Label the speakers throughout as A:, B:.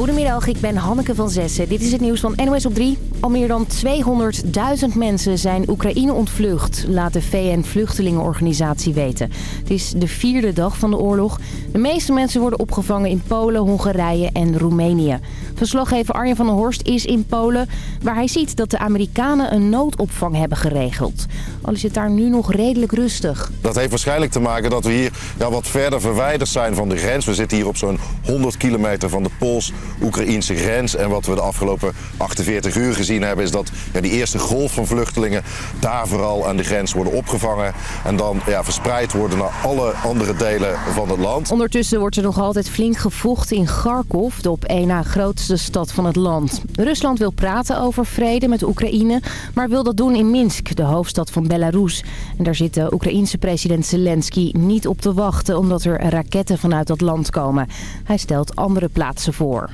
A: Goedemiddag, ik ben Hanneke van Zessen. Dit is het nieuws van NOS op 3. Al meer dan 200.000 mensen zijn Oekraïne ontvlucht, laat de VN-vluchtelingenorganisatie weten. Het is de vierde dag van de oorlog. De meeste mensen worden opgevangen in Polen, Hongarije en Roemenië. Verslaggever Arjen van der Horst is in Polen, waar hij ziet dat de Amerikanen een noodopvang hebben geregeld. Al is het daar nu nog redelijk rustig.
B: Dat heeft waarschijnlijk te maken dat we hier ja, wat verder verwijderd zijn van de grens. We zitten hier op zo'n 100 kilometer van de Pools-Oekraïnse grens. En wat we de afgelopen 48 uur gezien hebben is dat ja, die eerste golf van vluchtelingen daar vooral aan de grens worden opgevangen. En dan ja, verspreid worden naar alle andere delen van het land.
A: Ondertussen wordt er nog altijd flink gevochten in Kharkov, de op één na grootste stad van het land. Rusland wil praten over vrede met Oekraïne, maar wil dat doen in Minsk, de hoofdstad van Belarus. En daar zit de Oekraïense president Zelensky niet op te wachten omdat er raketten vanuit dat land komen. Hij stelt andere plaatsen voor.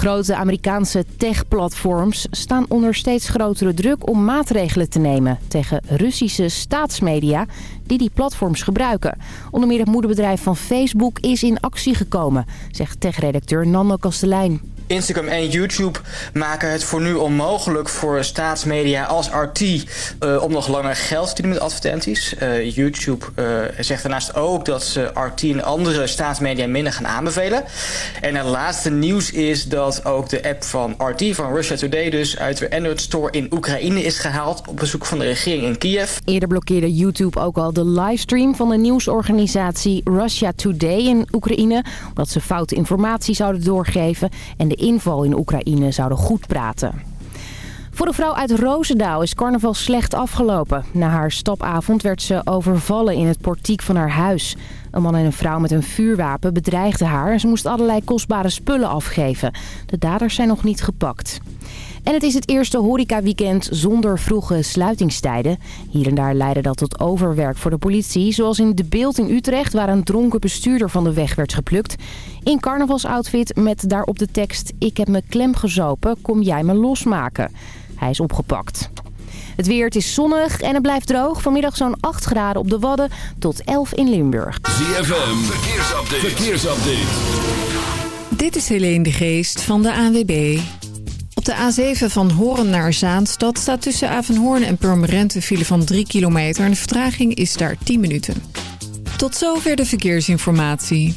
A: Grote Amerikaanse tech-platforms staan onder steeds grotere druk om maatregelen te nemen tegen Russische staatsmedia die die platforms gebruiken. Onder meer het moederbedrijf van Facebook is in actie gekomen, zegt tech-redacteur Nando Kastelein.
C: Instagram en YouTube maken het voor nu onmogelijk voor staatsmedia als RT uh, om nog langer geld te verdienen met advertenties. Uh, YouTube uh, zegt daarnaast ook dat ze RT en andere staatsmedia minder gaan aanbevelen. En het laatste nieuws is dat ook de app van RT, van Russia Today dus, uit de Android Store in Oekraïne is gehaald op bezoek van de regering in Kiev.
A: Eerder blokkeerde YouTube ook al de livestream van de nieuwsorganisatie Russia Today in Oekraïne, omdat ze foute informatie zouden doorgeven en de inval in Oekraïne zouden goed praten. Voor de vrouw uit Roosendaal is carnaval slecht afgelopen. Na haar stapavond werd ze overvallen in het portiek van haar huis. Een man en een vrouw met een vuurwapen bedreigden haar... en ze moest allerlei kostbare spullen afgeven. De daders zijn nog niet gepakt. En het is het eerste horecaweekend zonder vroege sluitingstijden. Hier en daar leidde dat tot overwerk voor de politie. Zoals in De Beeld in Utrecht, waar een dronken bestuurder van de weg werd geplukt. In carnavalsoutfit met daarop de tekst... Ik heb me klem gezopen, kom jij me losmaken. Hij is opgepakt. Het weer, het is zonnig en het blijft droog. Vanmiddag zo'n 8 graden op de Wadden tot 11 in Limburg.
D: ZFM, verkeersupdate. verkeersupdate.
E: Dit is Helene de Geest van de ANWB. Op de A7 van Horen naar Zaanstad staat tussen Avenhoorn en Purmerend een file van 3 kilometer. En de vertraging is daar 10 minuten. Tot zover de verkeersinformatie.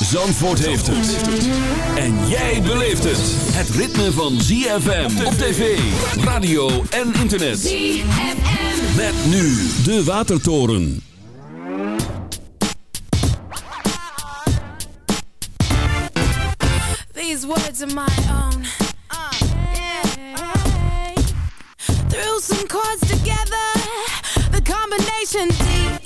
D: Zandvoort heeft het. En jij beleeft het. Het ritme van ZFM op tv, radio en internet. ZFM. Met nu de Watertoren.
F: These words are my own. Uh, yeah. Threw some chords together. The combination D-E-F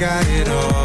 G: got it all.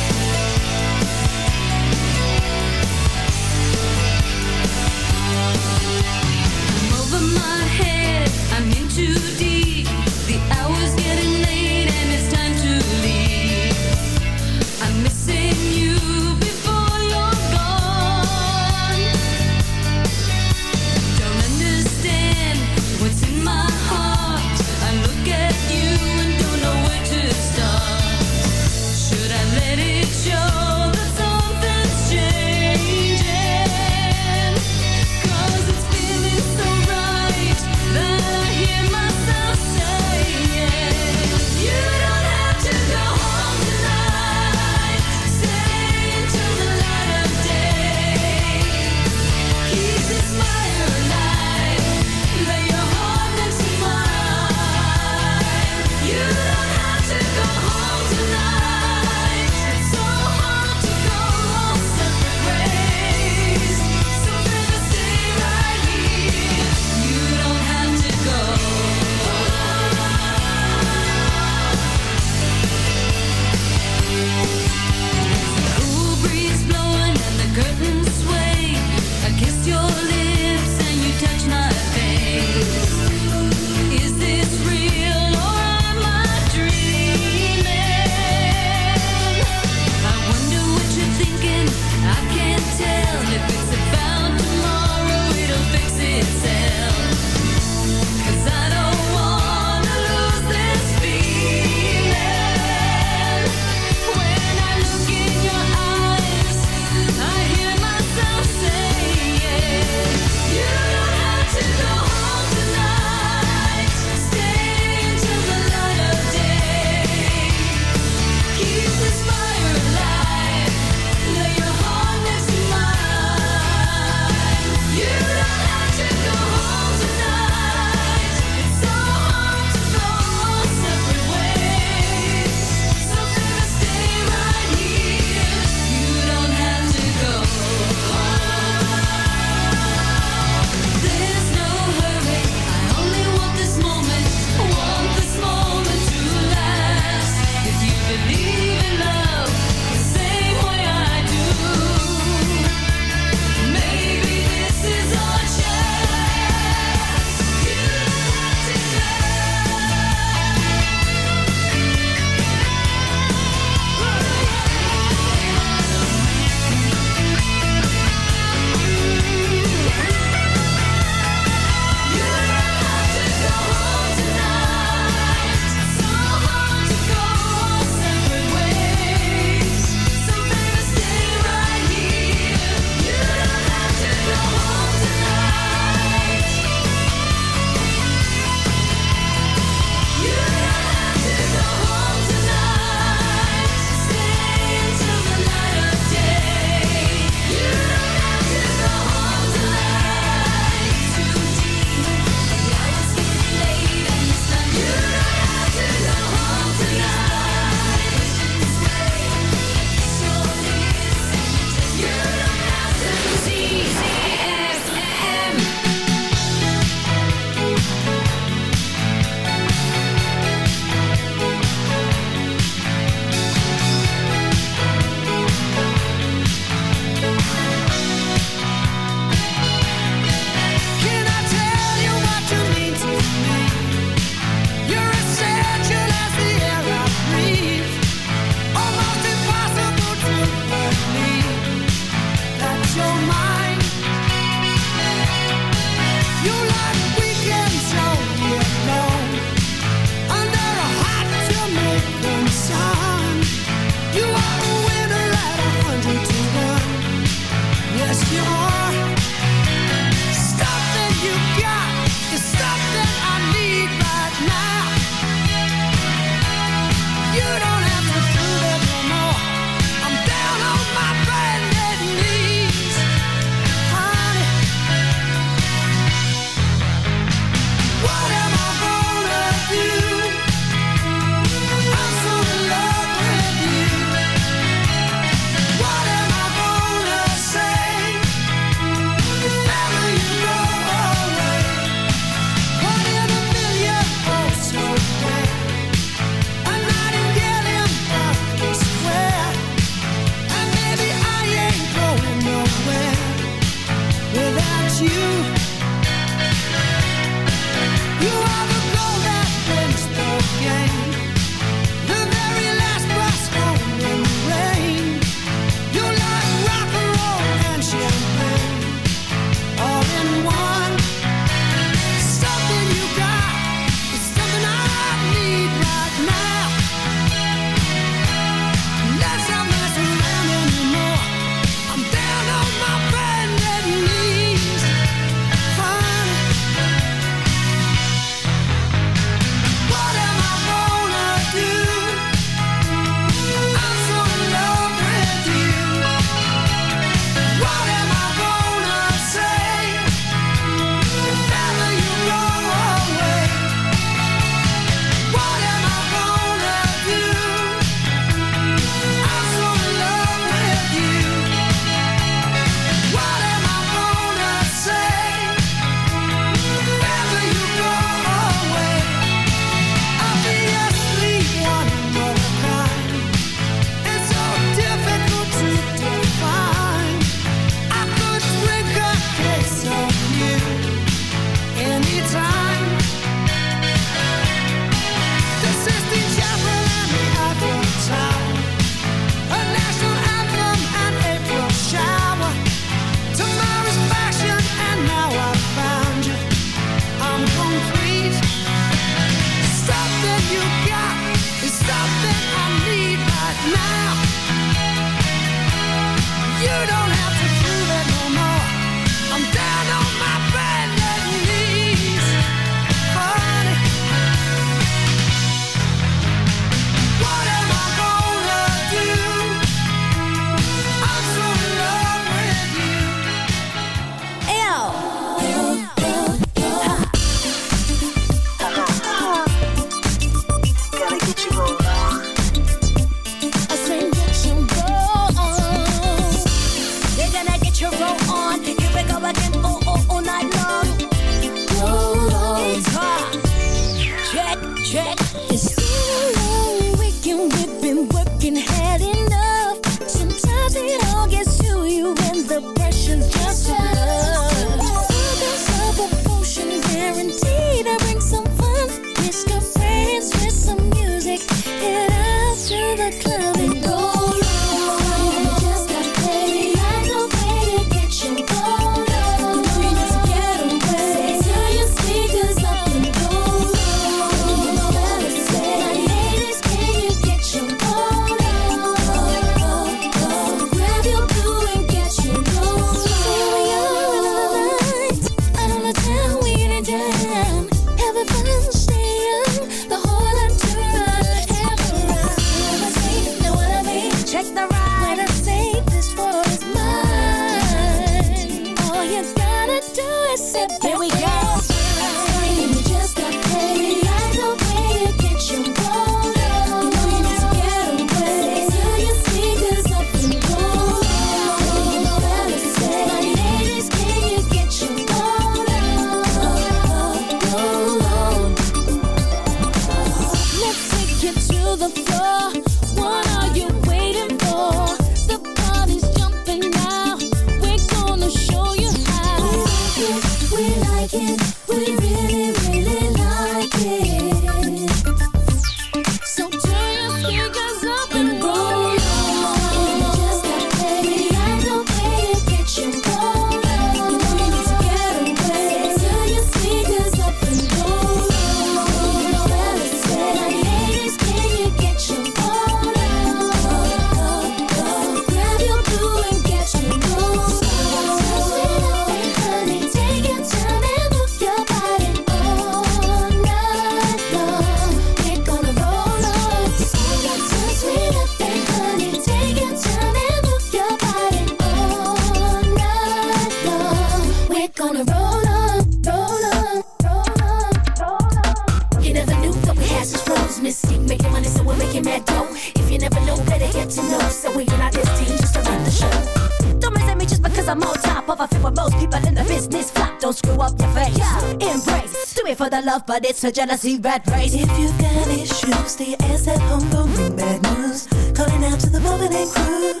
G: a
H: jealousy, red race. If you got issues, stay your ass at home, don't bring bad news. Calling out to the moment and crew.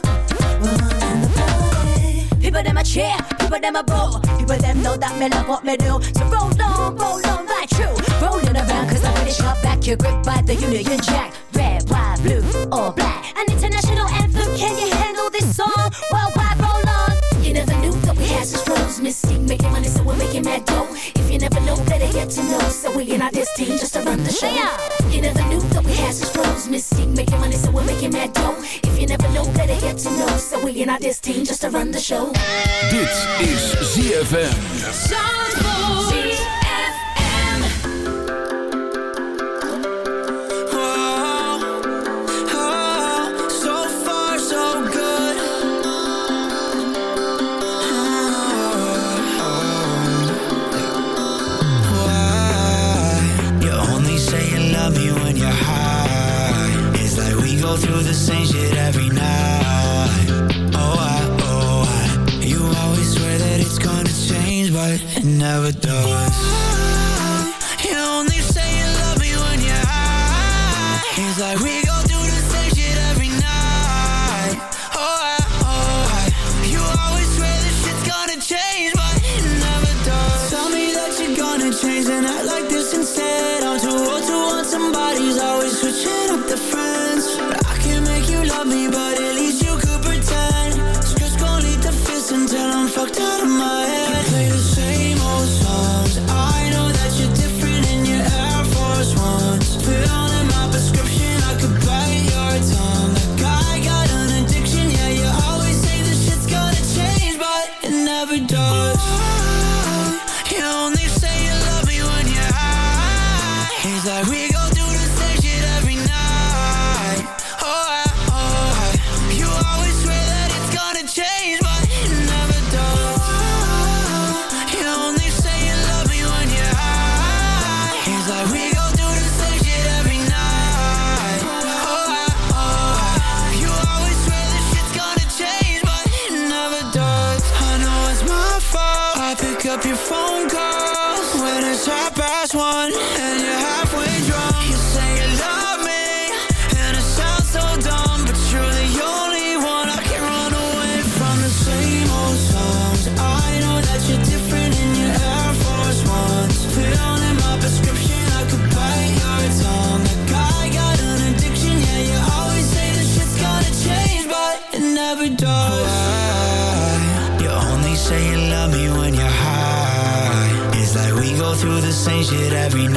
H: We're in the party. People them a cheer, people them a boo. People them know that me love what me do. So roll on, roll on, like true. Rolling around, cause I finish up back your grip by the Union Jack team just to run the show. You never knew that we had flows. Making money, so we're making mad dough. If you never know, better get to know. So we in our this team just to run the show.
I: Is ZFM.
J: Same shit every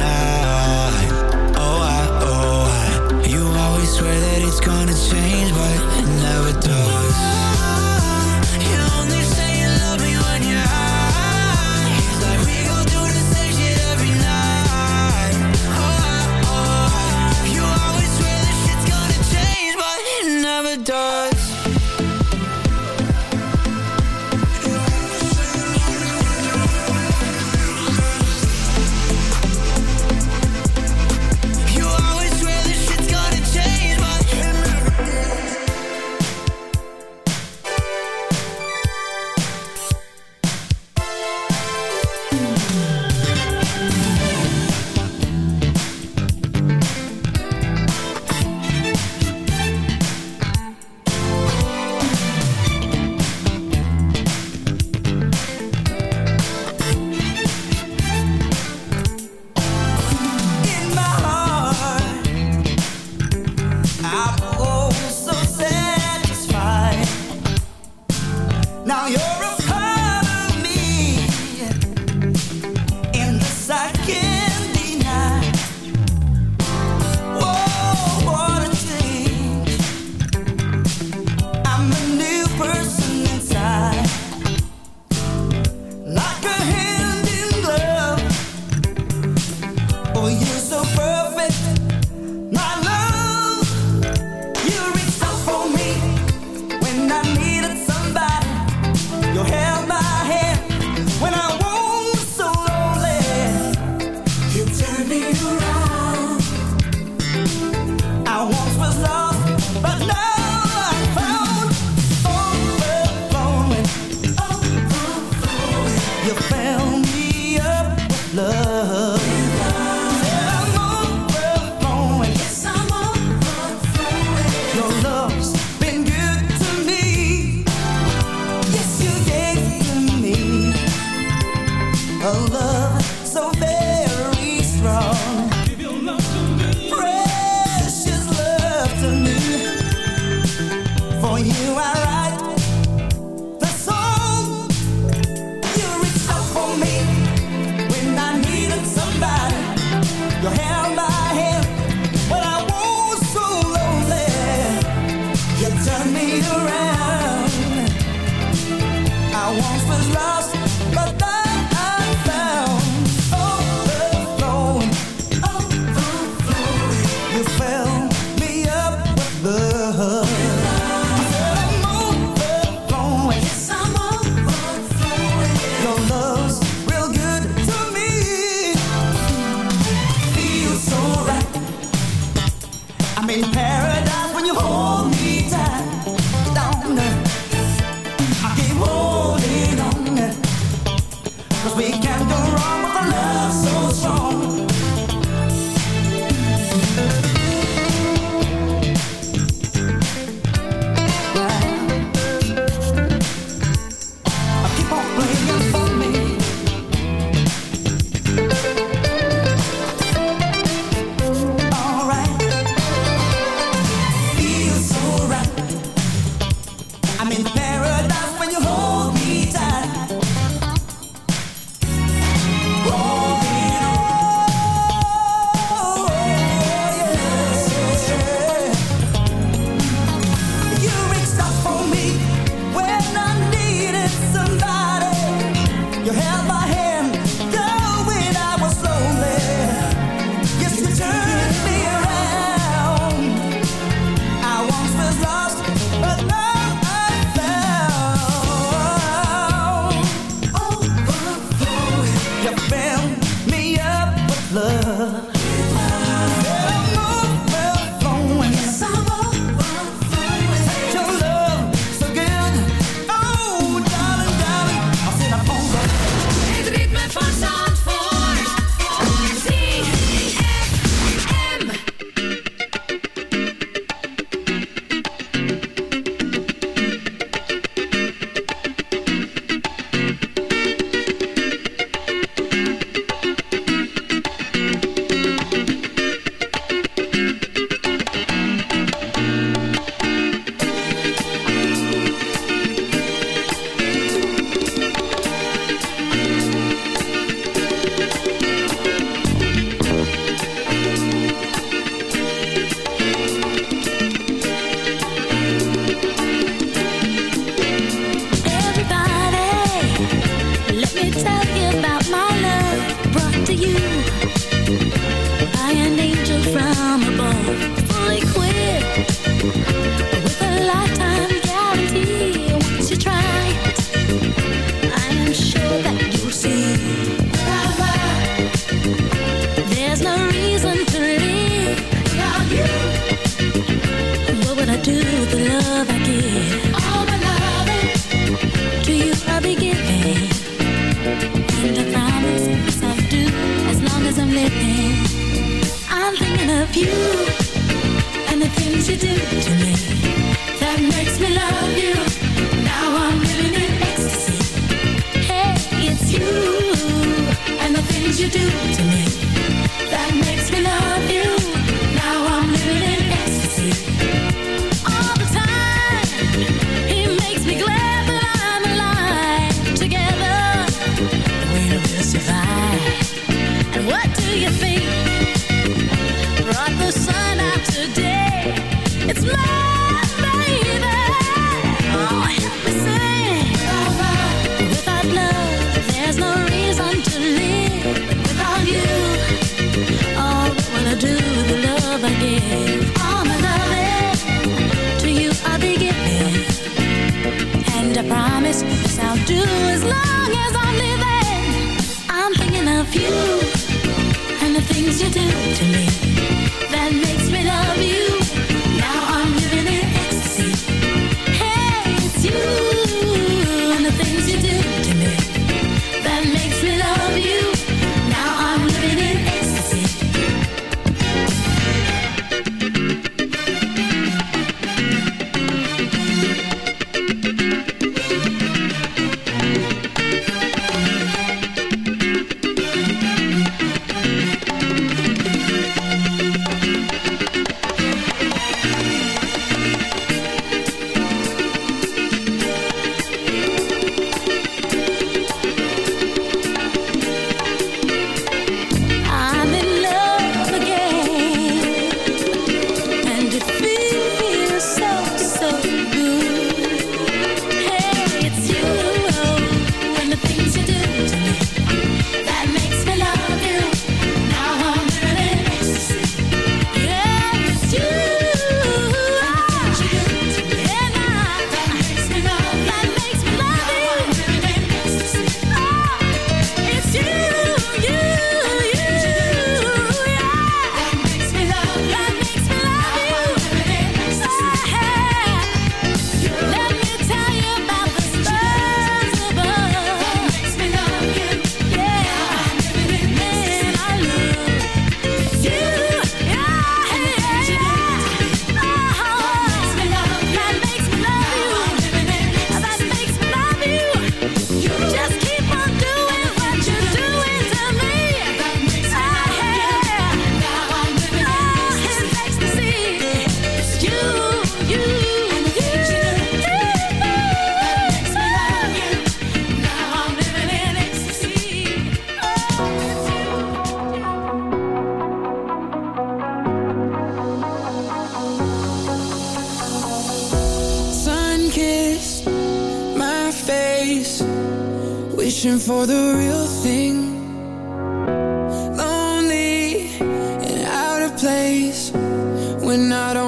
J: when I
K: don't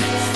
L: side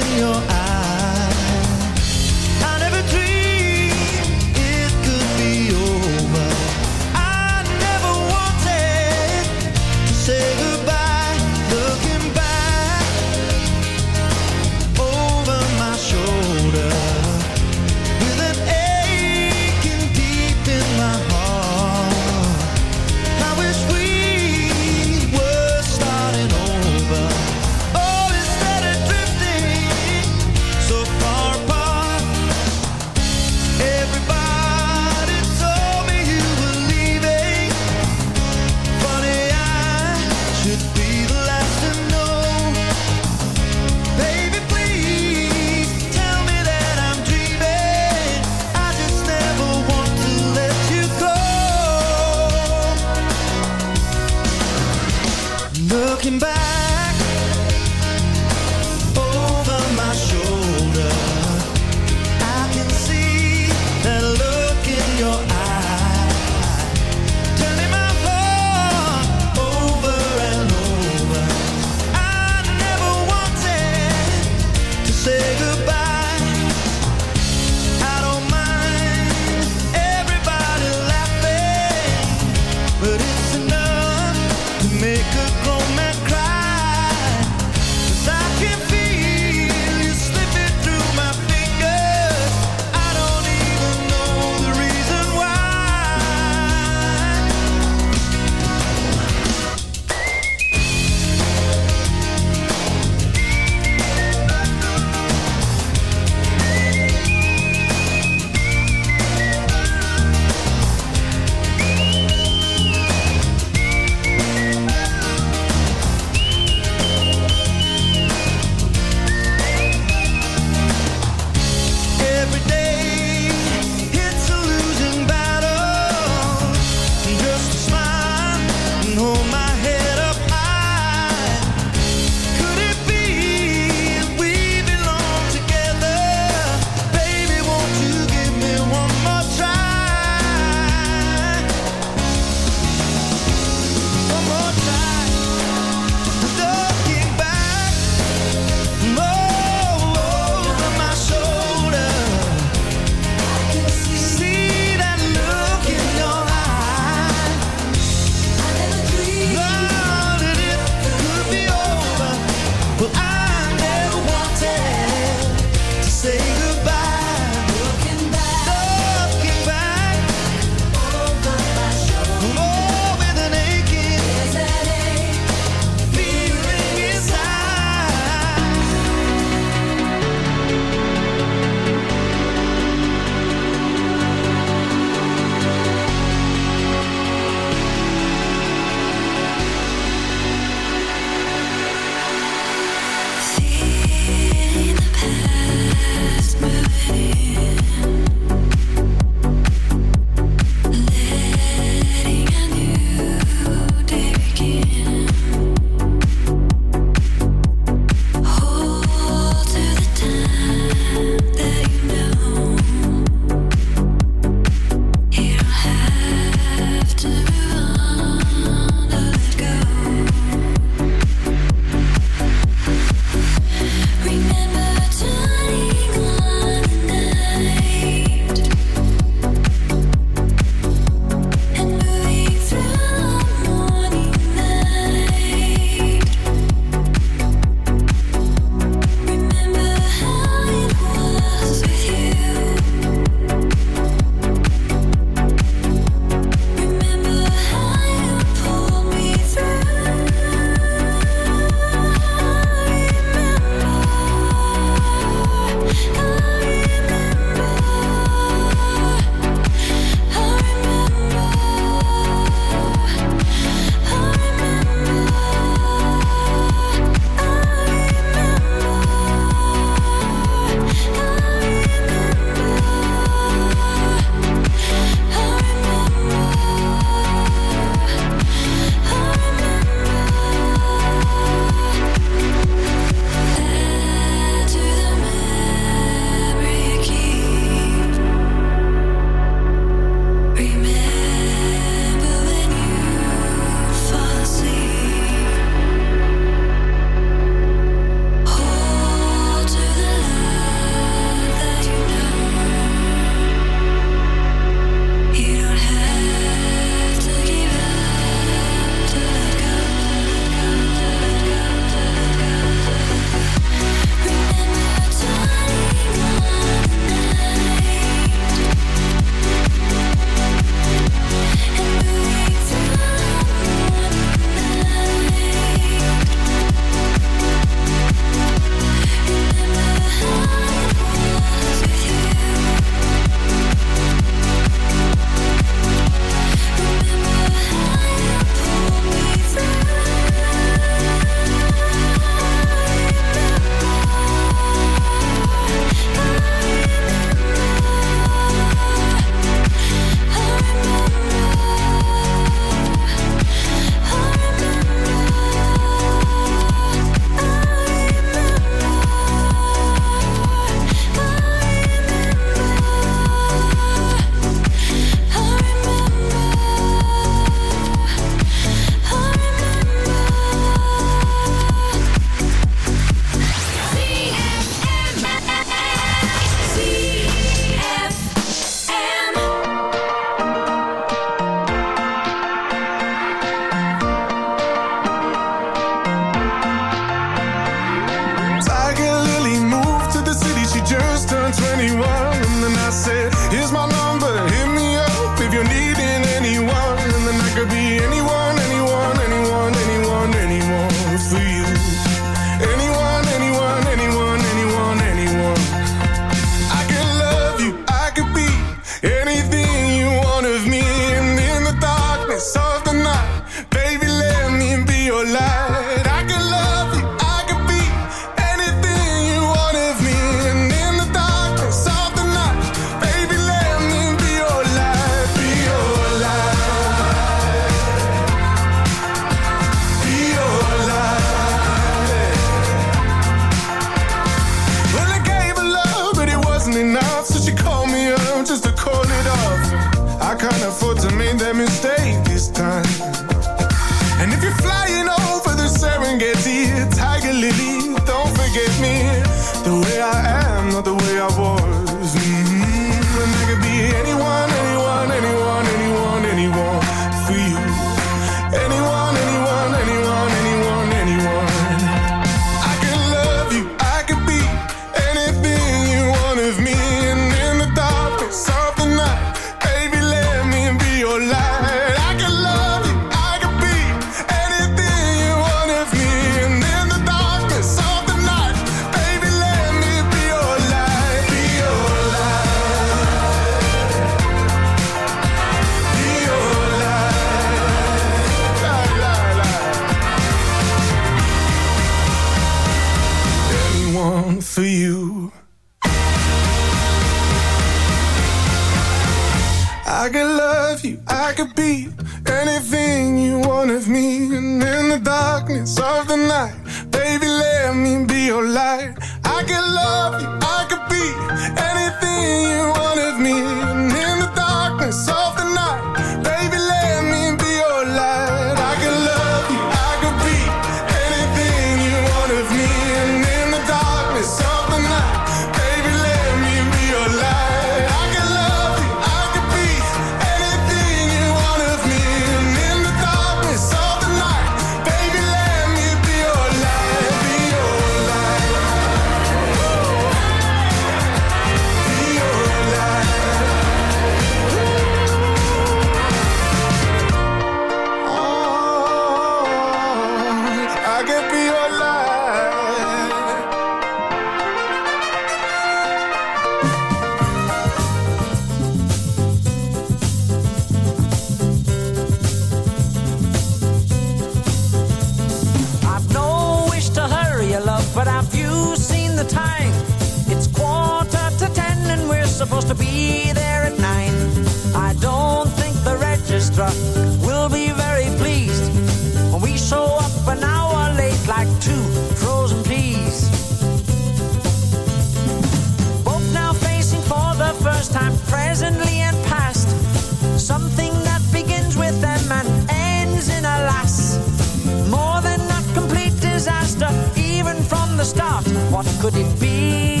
G: the
M: start. What could it be?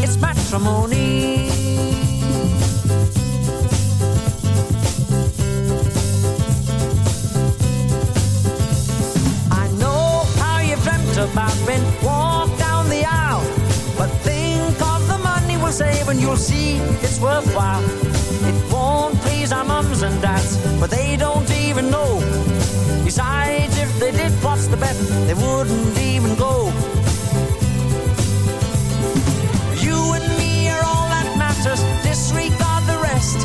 M: It's matrimony. I know how you've dreamt about being walked down the aisle, but think of the money we'll save and you'll see it's worthwhile. It won't please our mums and dads, but they don't even know. Besides, if they did, the bet? They wouldn't even go. You and me are all that matters. Disregard the rest.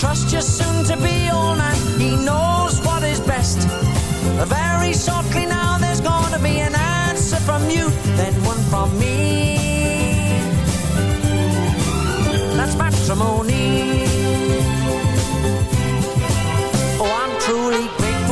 M: Trust your soon-to-be old man. He knows what is best. Very shortly now, there's gonna be an answer from you, then one from me. That's matrimony.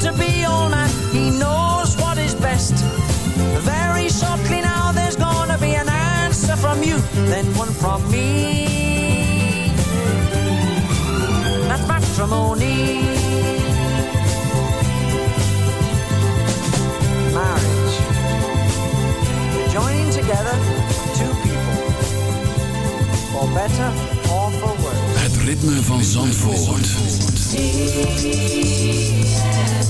M: soon-to-be old man. He knows what is best. Very shortly now, there's gonna be an answer from you, then one from me. That's matrimony. Marriage. Joining together two people. For better or for worse.
D: Het ritme van Zandvoort. het